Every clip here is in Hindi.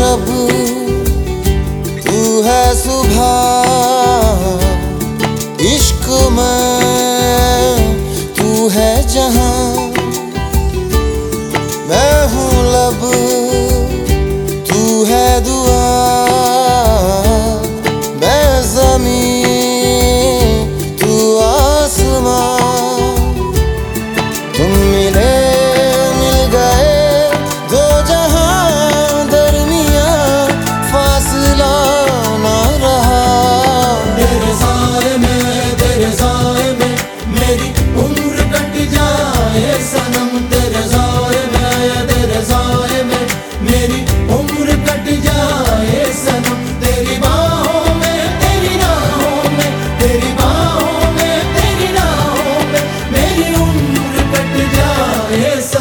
शब तू है सुबह। Yes.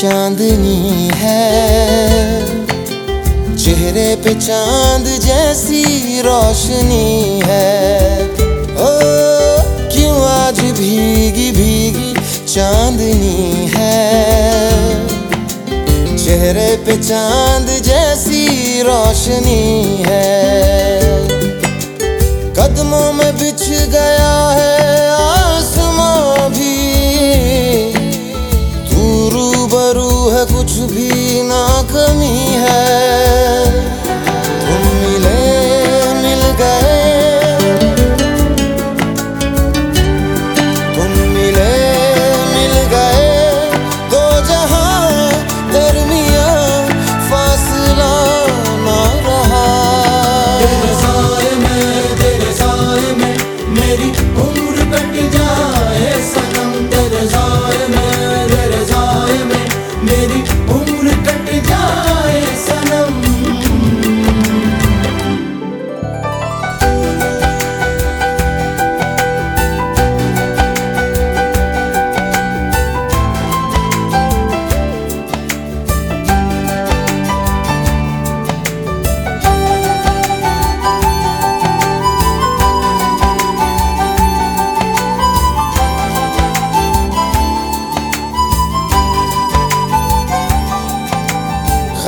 चांदनी है। चेहरे पे चाँद जैसी रोशनी है। ओ, क्यों आज भीगी भीगी चांदनी है? चेहरे पे चाँद जैसी रोशनी है। कदमों में बिछ गए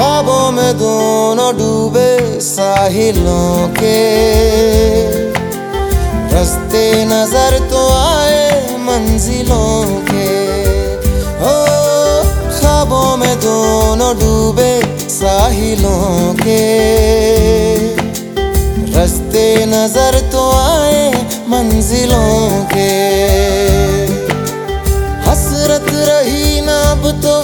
ख्वाबों में दोनों डूबे साहिलों के। रस्ते नज़र तो आए मंजिलों के। ओ, ख्वाबों में दोनों डूबे साहिलों के। रस्ते नज़र तो आए मंजिलों के। हसरत रही ना अब तो